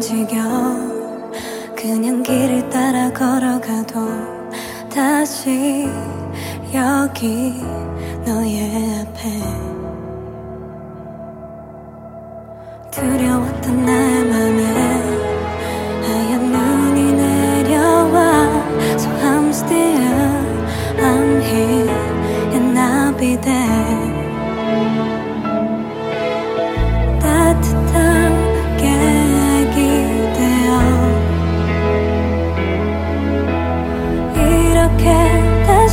움직여. 그냥 길을 따라 걸어가도 다시 여기 너의 앞에. 두려웠던 나의 맘에 하얀 눈이 내려와. So I'm still I'm here and I'll be there.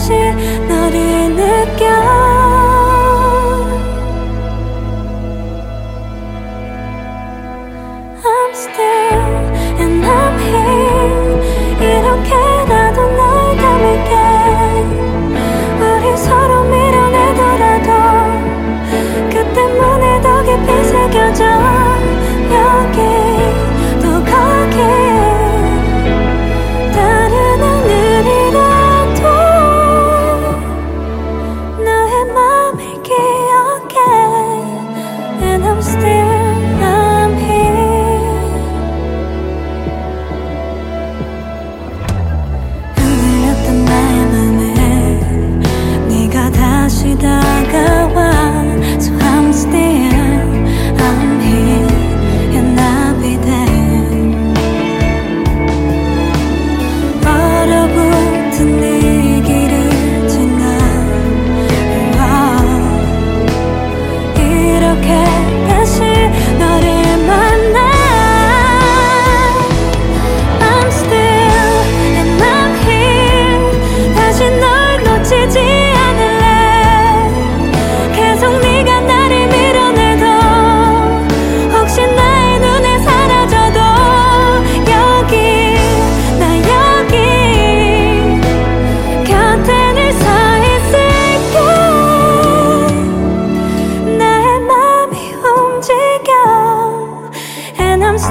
다시 느껴. I'm still and I'm here 이렇게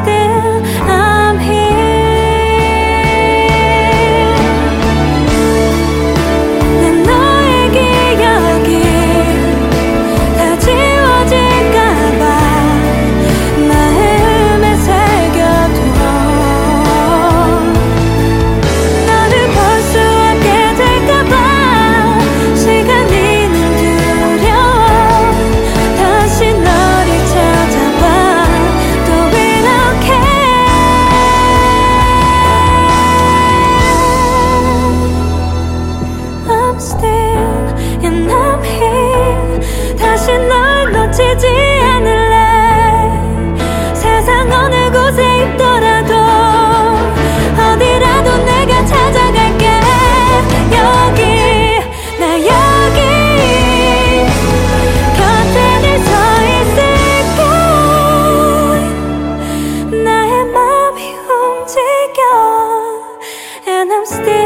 still. stay.